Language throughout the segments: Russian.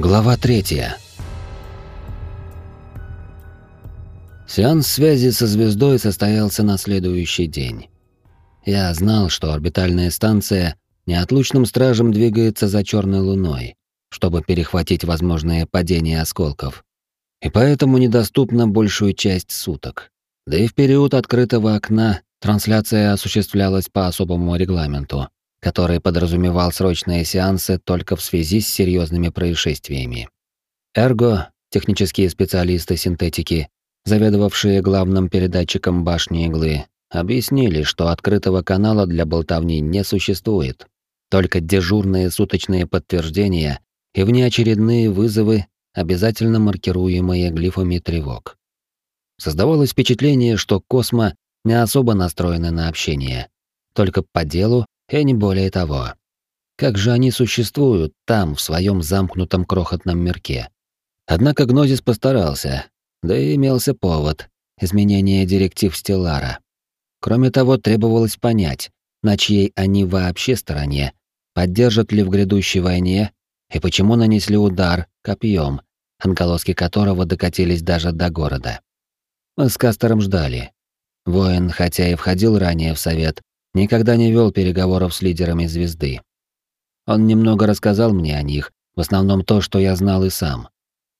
Глава третья. Сеанс связи со звездой состоялся на следующий день. Я знал, что орбитальная станция неотлучным стражем двигается за черной луной, чтобы перехватить возможные падения осколков, и поэтому недоступна большую часть суток. Да и в период открытого окна трансляция осуществлялась по особому регламенту, который подразумевал срочные сеансы только в связи с серьезными происшествиями. Эрго, технические специалисты синтетики, заведовавшие главным передатчиком башни иглы, объяснили, что открытого канала для болтовни не существует. Только дежурные суточные подтверждения и внеочередные вызовы, обязательно маркируемые глифами тревог. Создавалось впечатление, что Космо не особо настроены на общение, только по делу и не более того. Как же они существуют там, в своем замкнутом крохотном мирке? Однако Гнозис постарался, да и имелся повод — изменение директив Стеллара. Кроме того, требовалось понять, на чьей они вообще стороне, поддержат ли в грядущей войне и почему нанесли удар копьем, отголоски которого докатились даже до города. Мы с Кастером ждали. Воин, хотя и входил ранее в совет, никогда не вел переговоров с лидерами звезды. Он немного рассказал мне о них, в основном то, что я знал и сам.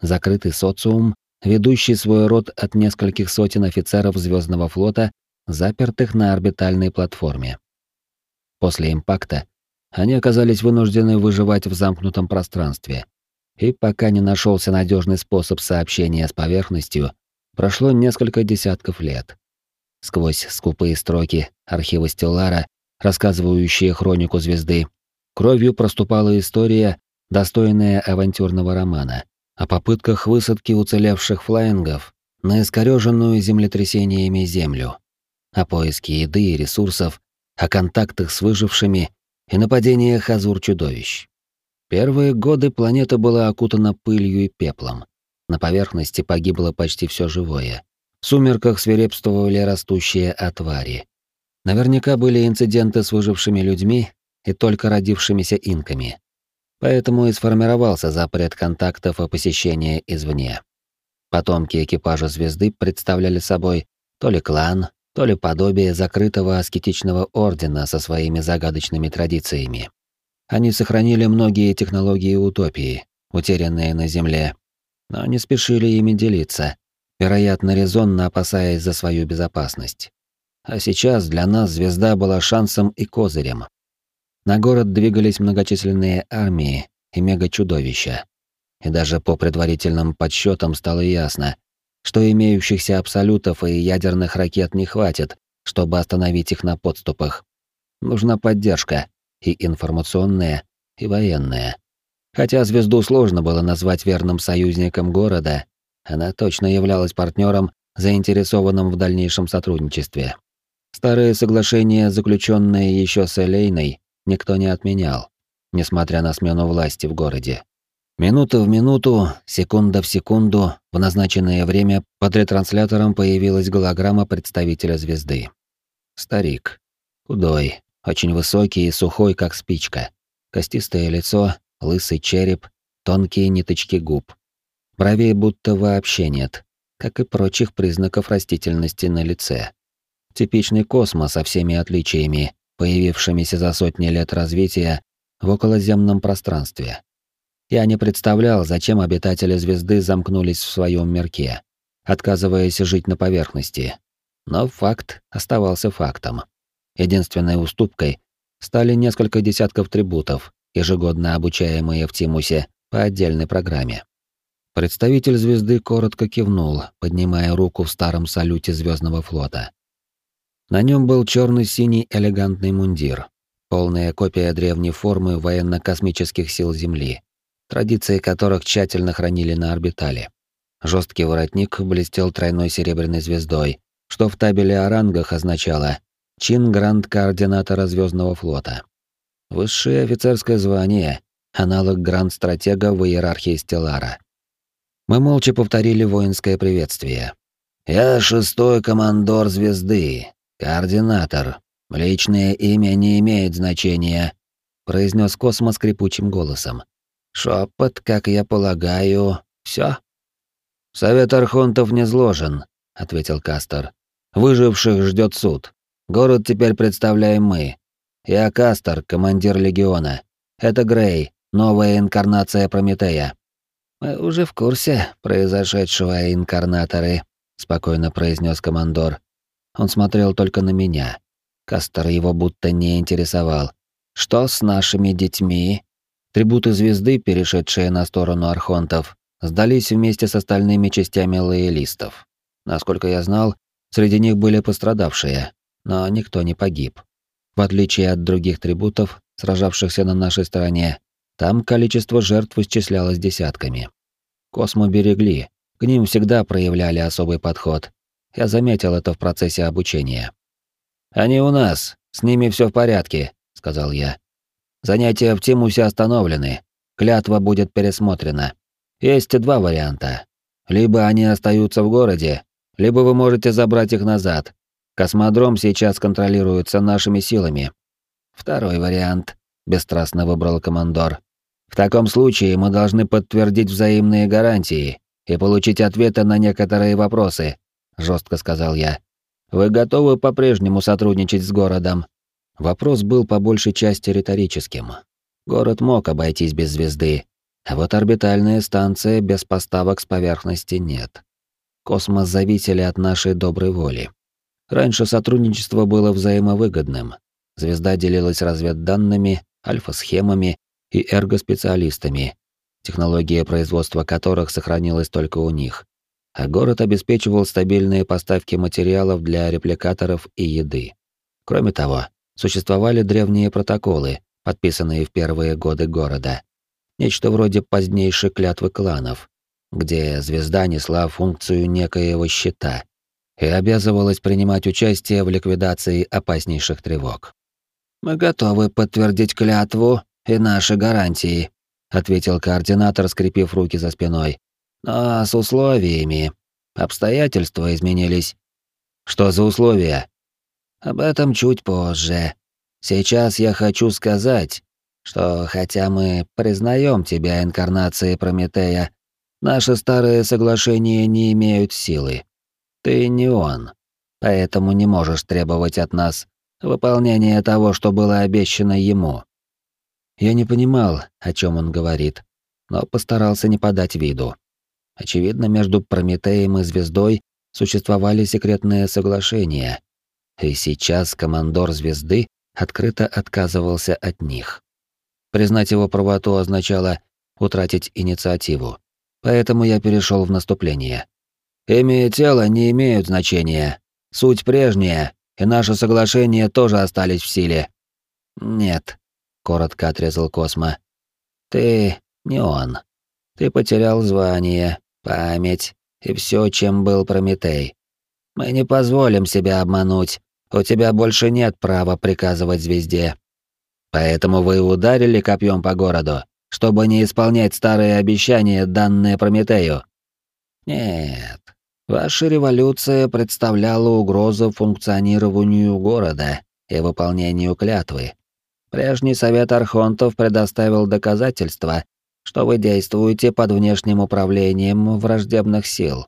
Закрытый социум, ведущий свой род от нескольких сотен офицеров Звездного флота, запертых на орбитальной платформе. После импакта они оказались вынуждены выживать в замкнутом пространстве. И пока не нашелся надежный способ сообщения с поверхностью, прошло несколько десятков лет. Сквозь скупые строки архива Стеллара, рассказывающие хронику звезды, кровью проступала история, достойная авантюрного романа, о попытках высадки уцелевших флайнгов на искорёженную землетрясениями землю, о поиске еды и ресурсов, о контактах с выжившими и нападениях азур-чудовищ. Первые годы планета была окутана пылью и пеплом. На поверхности погибло почти все живое. В сумерках свирепствовали растущие отвари. Наверняка были инциденты с выжившими людьми и только родившимися инками. Поэтому и сформировался запрет контактов и посещения извне. Потомки экипажа звезды представляли собой то ли клан, то ли подобие закрытого аскетичного ордена со своими загадочными традициями. Они сохранили многие технологии утопии, утерянные на Земле, но не спешили ими делиться, вероятно, резонно опасаясь за свою безопасность. А сейчас для нас звезда была шансом и козырем. На город двигались многочисленные армии и мега-чудовища. И даже по предварительным подсчетам стало ясно, что имеющихся абсолютов и ядерных ракет не хватит, чтобы остановить их на подступах. Нужна поддержка, и информационная, и военная. Хотя звезду сложно было назвать верным союзником города, она точно являлась партнером, заинтересованным в дальнейшем сотрудничестве. Старые соглашения, заключенные еще с Элейной, никто не отменял, несмотря на смену власти в городе. Минута в минуту, секунда в секунду, в назначенное время под ретранслятором появилась голограмма представителя звезды. Старик. Худой, очень высокий и сухой, как спичка. Костистое лицо, лысый череп, тонкие ниточки губ. Бровей будто вообще нет, как и прочих признаков растительности на лице. Типичный космос со всеми отличиями, появившимися за сотни лет развития в околоземном пространстве. Я не представлял, зачем обитатели звезды замкнулись в своем мирке, отказываясь жить на поверхности. Но факт оставался фактом. Единственной уступкой стали несколько десятков трибутов, ежегодно обучаемые в Тимусе по отдельной программе. Представитель звезды коротко кивнул, поднимая руку в старом салюте Звездного флота. На нем был черно-синий элегантный мундир, полная копия древней формы военно-космических сил Земли, традиции которых тщательно хранили на орбитале. Жесткий воротник блестел тройной серебряной звездой, что в табеле о рангах означало чин гранд-координатора Звездного флота. Высшее офицерское звание, аналог гранд-стратега в иерархии Стеллара. Мы молча повторили воинское приветствие. «Я шестой командор звезды, координатор. Личное имя не имеет значения», — произнес Космо скрипучим голосом. Шепот, как я полагаю, все. Совет архонтов не сложен, ответил Кастер. Выживших ждет суд. Город теперь представляем мы. Я Кастер, командир легиона. Это Грей, новая инкарнация Прометея. Мы уже в курсе произошедшего, инкарнаторы, спокойно произнес командор. Он смотрел только на меня. Кастер его будто не интересовал. Что с нашими детьми? Трибуты звезды, перешедшие на сторону архонтов, сдались вместе с остальными частями лоялистов. Насколько я знал, среди них были пострадавшие, но никто не погиб. В отличие от других трибутов, сражавшихся на нашей стороне, там количество жертв исчислялось десятками. Космо берегли, к ним всегда проявляли особый подход. Я заметил это в процессе обучения. «Они у нас, с ними все в порядке», — сказал я. «Занятия в Тимусе остановлены, клятва будет пересмотрена. Есть два варианта. Либо они остаются в городе, либо вы можете забрать их назад. Космодром сейчас контролируется нашими силами. Второй вариант, бесстрастно выбрал командор. В таком случае мы должны подтвердить взаимные гарантии и получить ответы на некоторые вопросы, жестко сказал я. Вы готовы по-прежнему сотрудничать с городом? Вопрос был по большей части риторическим. Город мог обойтись без звезды, а вот орбитальная станция без поставок с поверхности нет. Космос зависели от нашей доброй воли. Раньше сотрудничество было взаимовыгодным. Звезда делилась разведданными, альфа-схемами и эргоспециалистами, технология производства которых сохранилась только у них. А город обеспечивал стабильные поставки материалов для репликаторов и еды. Кроме того, существовали древние протоколы, подписанные в первые годы города. Нечто вроде позднейшей клятвы кланов, где звезда несла функцию некоего щита и обязывалась принимать участие в ликвидации опаснейших тревог. «Мы готовы подтвердить клятву и наши гарантии», ответил координатор, скрепив руки за спиной. «Но с условиями. Обстоятельства изменились». «Что за условия?» «Об этом чуть позже. Сейчас я хочу сказать, что хотя мы признаем тебя инкарнацией Прометея, Наши старые соглашения не имеют силы. Ты не он, поэтому не можешь требовать от нас выполнения того, что было обещано ему. Я не понимал, о чем он говорит, но постарался не подать виду. Очевидно, между Прометеем и Звездой существовали секретные соглашения, и сейчас командор Звезды открыто отказывался от них. Признать его правоту означало утратить инициативу поэтому я перешел в наступление. Имя тела не имеют значения. Суть прежняя, и наши соглашения тоже остались в силе. Нет, коротко отрезал Космо. Ты не он. Ты потерял звание, память и все, чем был Прометей. Мы не позволим себя обмануть. У тебя больше нет права приказывать звезде. Поэтому вы ударили копьем по городу чтобы не исполнять старые обещания, данные Прометею. Нет, ваша революция представляла угрозу функционированию города и выполнению клятвы. Прежний совет архонтов предоставил доказательства, что вы действуете под внешним управлением враждебных сил,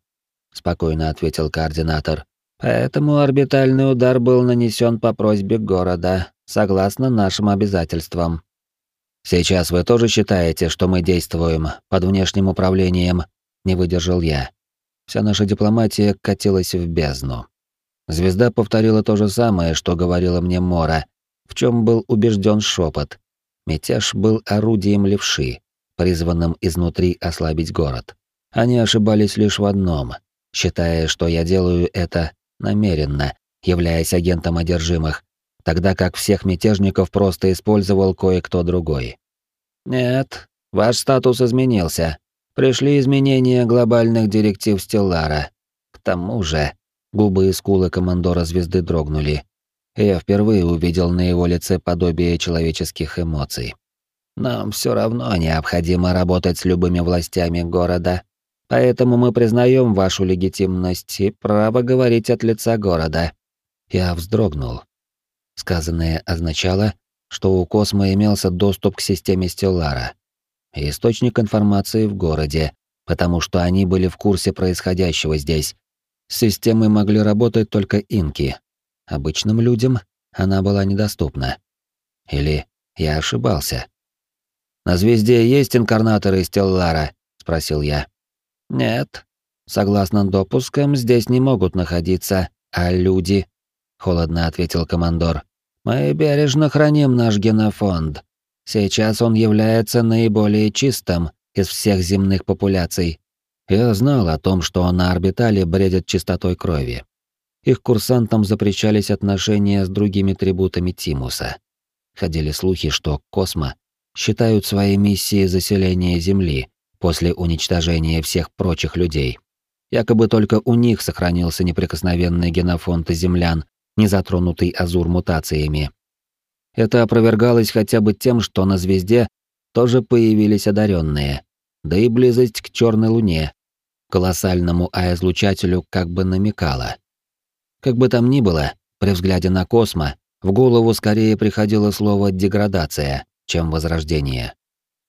спокойно ответил координатор. Поэтому орбитальный удар был нанесен по просьбе города, согласно нашим обязательствам. Сейчас вы тоже считаете, что мы действуем под внешним управлением? Не выдержал я. Вся наша дипломатия катилась в бездну. Звезда повторила то же самое, что говорила мне Мора, в чем был убежден шепот. Мятеж был орудием левши, призванным изнутри ослабить город. Они ошибались лишь в одном, считая, что я делаю это намеренно, являясь агентом одержимых, тогда как всех мятежников просто использовал кое-кто другой. Нет, ваш статус изменился. Пришли изменения глобальных директив Стеллара. К тому же, губы и скулы командора звезды дрогнули. Я впервые увидел на его лице подобие человеческих эмоций. Нам все равно необходимо работать с любыми властями города, поэтому мы признаем вашу легитимность и право говорить от лица города. Я вздрогнул. Сказанное означало, что у Космо имелся доступ к системе Стеллара. источник информации в городе, потому что они были в курсе происходящего здесь. С системой могли работать только инки. Обычным людям она была недоступна. Или я ошибался? «На звезде есть инкарнаторы Стеллара?» — спросил я. «Нет. Согласно допускам, здесь не могут находиться, а люди...» — холодно ответил командор. «Мы бережно храним наш генофонд. Сейчас он является наиболее чистым из всех земных популяций. Я знал о том, что на орбитале бредят чистотой крови. Их курсантам запрещались отношения с другими трибутами Тимуса. Ходили слухи, что Космо считают своей миссией заселение Земли после уничтожения всех прочих людей. Якобы только у них сохранился неприкосновенный генофонд землян, не затронутый азур мутациями. Это опровергалось хотя бы тем, что на звезде тоже появились одаренные, да и близость к черной луне, колоссальному А-излучателю как бы намекала. Как бы там ни было, при взгляде на космо, в голову скорее приходило слово «деградация», чем «возрождение».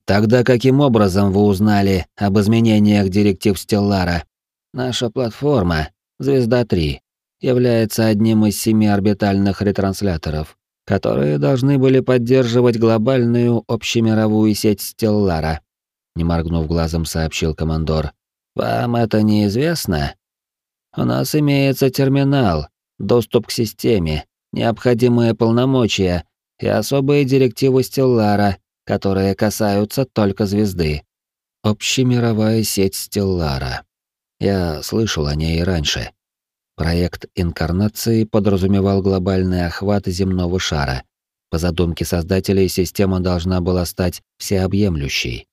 Тогда каким образом вы узнали об изменениях директив Стеллара? Наша платформа, Звезда-3, является одним из семи орбитальных ретрансляторов, которые должны были поддерживать глобальную общемировую сеть Стеллара, не моргнув глазом, сообщил командор. Вам это неизвестно? У нас имеется терминал, доступ к системе, необходимые полномочия и особые директивы Стеллара, которые касаются только звезды. Общемировая сеть Стеллара. Я слышал о ней раньше. Проект инкарнации подразумевал глобальный охват земного шара. По задумке создателей, система должна была стать всеобъемлющей.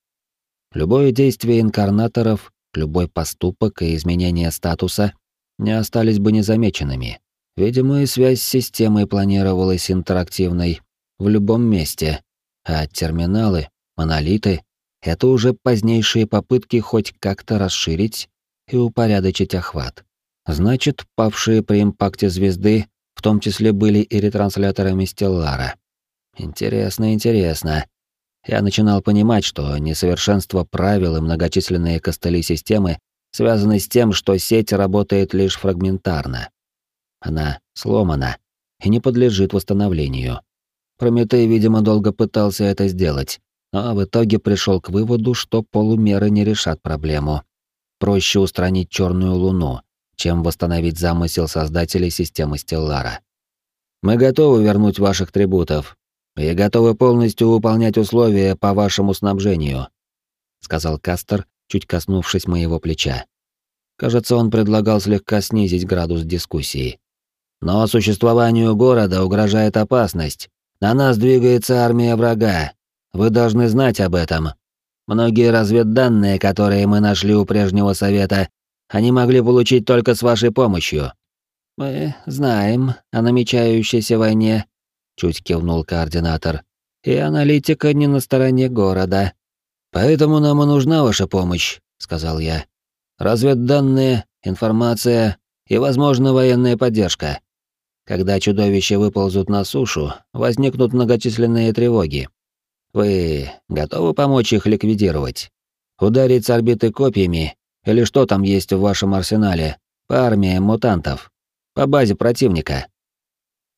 Любое действие инкарнаторов, любой поступок и изменение статуса не остались бы незамеченными. Видимо, и связь с системой планировалась интерактивной в любом месте, а терминалы, монолиты — это уже позднейшие попытки хоть как-то расширить и упорядочить охват. Значит, павшие при импакте звезды в том числе были и ретрансляторами Стеллара. Интересно, интересно. Я начинал понимать, что несовершенство правил и многочисленные костыли системы связаны с тем, что сеть работает лишь фрагментарно. Она сломана и не подлежит восстановлению. Прометей, видимо, долго пытался это сделать, но в итоге пришел к выводу, что полумеры не решат проблему. Проще устранить черную луну, чем восстановить замысел создателей системы Стеллара. Мы готовы вернуть ваших трибутов и готовы полностью выполнять условия по вашему снабжению, сказал Кастер, чуть коснувшись моего плеча. Кажется, он предлагал слегка снизить градус дискуссии. Но существованию города угрожает опасность. На нас двигается армия врага. Вы должны знать об этом. Многие разведданные, которые мы нашли у прежнего совета, они могли получить только с вашей помощью. Мы знаем о намечающейся войне, чуть кивнул координатор. И аналитика не на стороне города. Поэтому нам и нужна ваша помощь, сказал я. Разведданные, информация и, возможно, военная поддержка. Когда чудовища выползут на сушу, возникнут многочисленные тревоги. Вы готовы помочь их ликвидировать? Ударить с орбиты копьями или что там есть в вашем арсенале? По армии мутантов. По базе противника.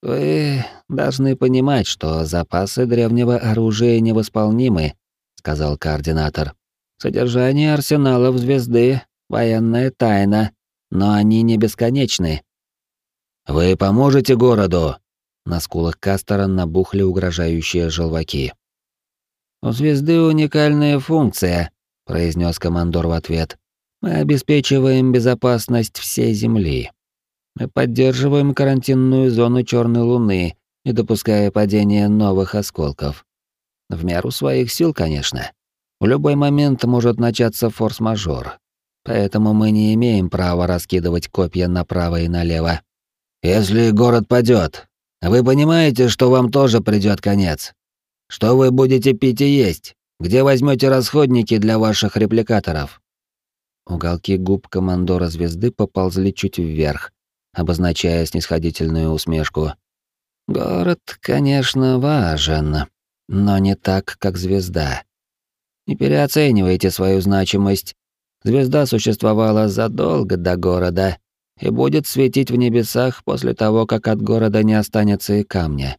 Вы должны понимать, что запасы древнего оружия невосполнимы, сказал координатор. Содержание арсеналов звезды — военная тайна, но они не бесконечны. Вы поможете городу? На скулах Кастера набухли угрожающие желваки. У звезды уникальная функция, произнес командор в ответ. Мы обеспечиваем безопасность всей Земли. Мы поддерживаем карантинную зону Черной Луны, не допуская падения новых осколков. В меру своих сил, конечно. В любой момент может начаться форс-мажор. Поэтому мы не имеем права раскидывать копья направо и налево. Если город падет, вы понимаете, что вам тоже придет конец? Что вы будете пить и есть? Где возьмете расходники для ваших репликаторов? Уголки губ командора звезды поползли чуть вверх, обозначая снисходительную усмешку. «Город, конечно, важен, но не так, как звезда. Не переоценивайте свою значимость. Звезда существовала задолго до города и будет светить в небесах после того, как от города не останется и камня.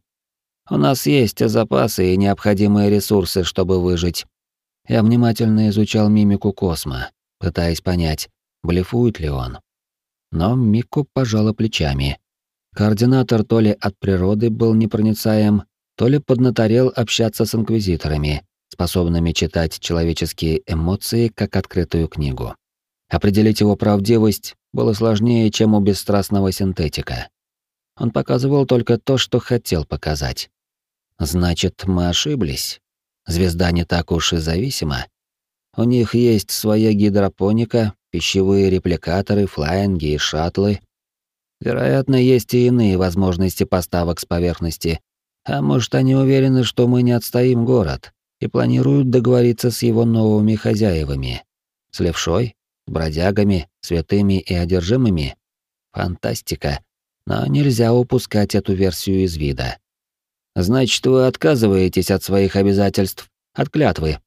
У нас есть запасы и необходимые ресурсы, чтобы выжить. Я внимательно изучал мимику Космо, пытаясь понять, блефует ли он. Но Мику пожала плечами. Координатор то ли от природы был непроницаем, то ли поднаторел общаться с инквизиторами, способными читать человеческие эмоции как открытую книгу. Определить его правдивость было сложнее, чем у бесстрастного синтетика. Он показывал только то, что хотел показать. Значит, мы ошиблись. Звезда не так уж и зависима. У них есть своя гидропоника, пищевые репликаторы, флайинги и шаттлы. Вероятно, есть и иные возможности поставок с поверхности. А может, они уверены, что мы не отстоим город и планируют договориться с его новыми хозяевами. С левшой, с бродягами, святыми и одержимыми. Фантастика. Но нельзя упускать эту версию из вида. Значит, вы отказываетесь от своих обязательств, от клятвы.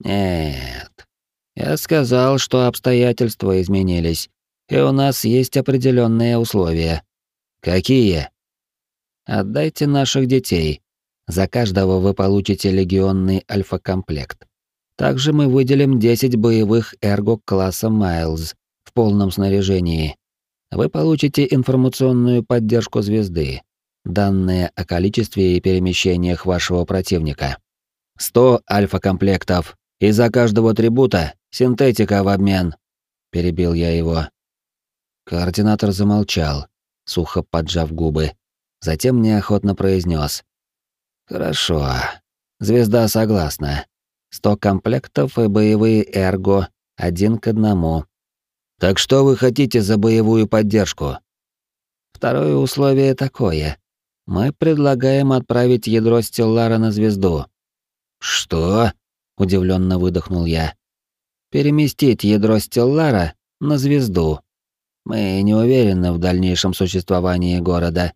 Нет. Я сказал, что обстоятельства изменились, и у нас есть определенные условия. Какие? Отдайте наших детей. За каждого вы получите легионный альфа-комплект. Также мы выделим 10 боевых эрго класса Майлз в полном снаряжении. Вы получите информационную поддержку звезды, данные о количестве и перемещениях вашего противника. 100 альфа-комплектов, и за каждого трибута синтетика в обмен. Перебил я его. Координатор замолчал, сухо поджав губы. Затем неохотно произнес: «Хорошо. Звезда согласна. Сто комплектов и боевые эрго, один к одному. Так что вы хотите за боевую поддержку? Второе условие такое. Мы предлагаем отправить ядро Стеллара на звезду. Что? удивленно выдохнул я. Переместить ядро Стеллара на звезду. Мы не уверены в дальнейшем существовании города.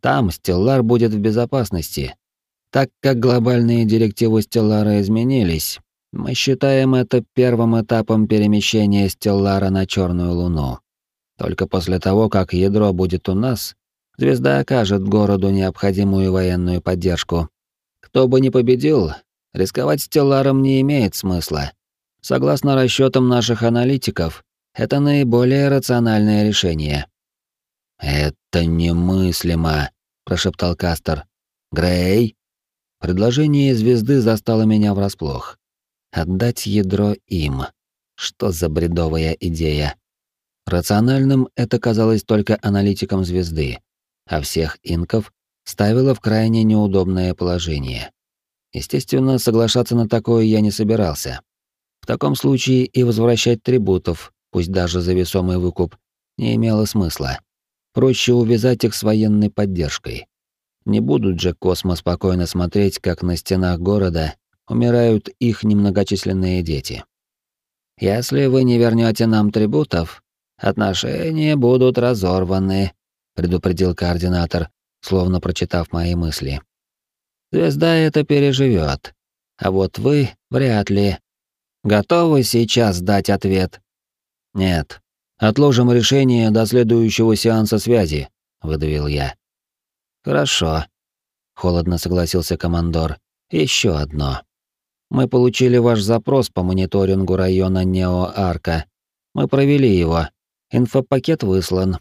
Там Стеллар будет в безопасности, так как глобальные директивы Стеллара изменились, мы считаем это первым этапом перемещения Стеллара на Черную Луну. Только после того, как ядро будет у нас, звезда окажет городу необходимую военную поддержку. Кто бы ни победил, рисковать Стелларом не имеет смысла. Согласно расчетам наших аналитиков, это наиболее рациональное решение. «Это немыслимо», — прошептал Кастер. «Грей?» Предложение звезды застало меня врасплох. Отдать ядро им. Что за бредовая идея? Рациональным это казалось только аналитикам звезды, а всех инков ставило в крайне неудобное положение. Естественно, соглашаться на такое я не собирался. В таком случае и возвращать трибутов, пусть даже за весомый выкуп, не имело смысла. Проще увязать их с военной поддержкой. Не будут же Космо спокойно смотреть, как на стенах города умирают их немногочисленные дети. Если вы не вернете нам трибутов, отношения будут разорваны, предупредил координатор, словно прочитав мои мысли. Звезда это переживет, а вот вы вряд ли. Готовы сейчас дать ответ? Нет. Отложим решение до следующего сеанса связи, выдавил я. Хорошо. Холодно согласился командор. Еще одно. Мы получили ваш запрос по мониторингу района Нео-Арка. Мы провели его. Инфопакет выслан.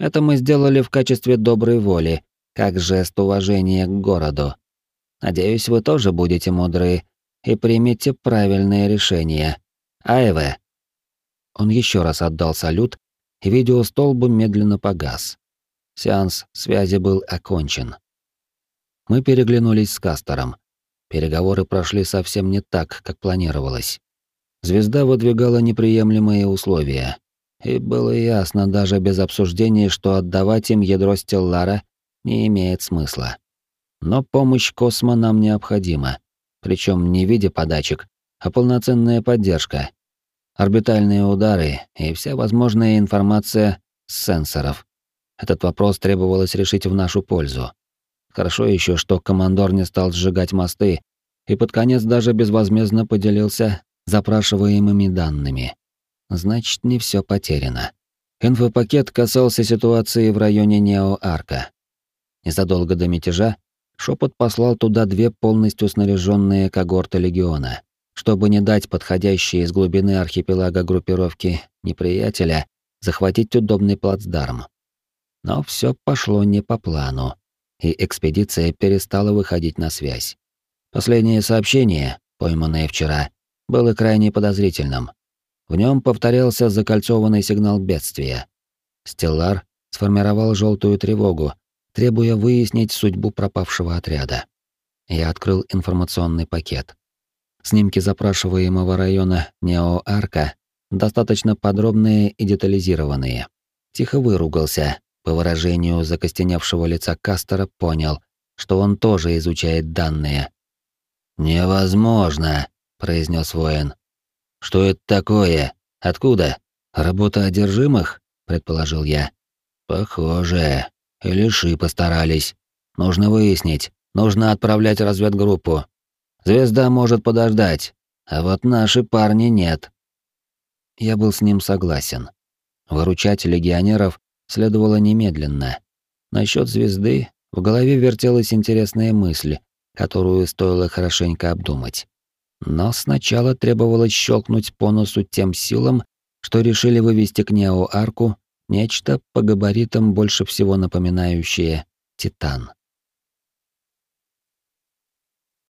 Это мы сделали в качестве доброй воли, как жест уважения к городу. Надеюсь, вы тоже будете мудры и примете правильное решение. Айве. Он еще раз отдал салют, и видеостолб медленно погас. Сеанс связи был окончен. Мы переглянулись с Кастером. Переговоры прошли совсем не так, как планировалось. Звезда выдвигала неприемлемые условия. И было ясно даже без обсуждения, что отдавать им ядро Стеллара не имеет смысла. Но помощь Космо нам необходима. Причем не в виде подачек, а полноценная поддержка. Орбитальные удары и вся возможная информация с сенсоров. Этот вопрос требовалось решить в нашу пользу. Хорошо еще, что командор не стал сжигать мосты и под конец даже безвозмездно поделился запрашиваемыми данными. Значит, не все потеряно. Инфопакет касался ситуации в районе Нео-Арка. Незадолго до мятежа Шепот послал туда две полностью снаряженные когорты легиона, чтобы не дать подходящей из глубины архипелага группировки неприятеля захватить удобный плацдарм. Но все пошло не по плану, и экспедиция перестала выходить на связь. Последнее сообщение, пойманное вчера, было крайне подозрительным. В нем повторялся закольцованный сигнал бедствия. Стеллар сформировал желтую тревогу, требуя выяснить судьбу пропавшего отряда. Я открыл информационный пакет. Снимки запрашиваемого района Нео-Арка достаточно подробные и детализированные. Тихо выругался, по выражению закостеневшего лица Кастера понял, что он тоже изучает данные. «Невозможно», — произнес воин. «Что это такое? Откуда? Работа одержимых?» — предположил я. «Похоже. Или Ши постарались. Нужно выяснить. Нужно отправлять разведгруппу. Звезда может подождать, а вот наши парни нет». Я был с ним согласен. Выручать легионеров следовало немедленно. Насчет звезды в голове вертелась интересная мысль, которую стоило хорошенько обдумать. Но сначала требовалось щелкнуть по носу тем силам, что решили вывести к Нео-арку нечто по габаритам больше всего напоминающее Титан.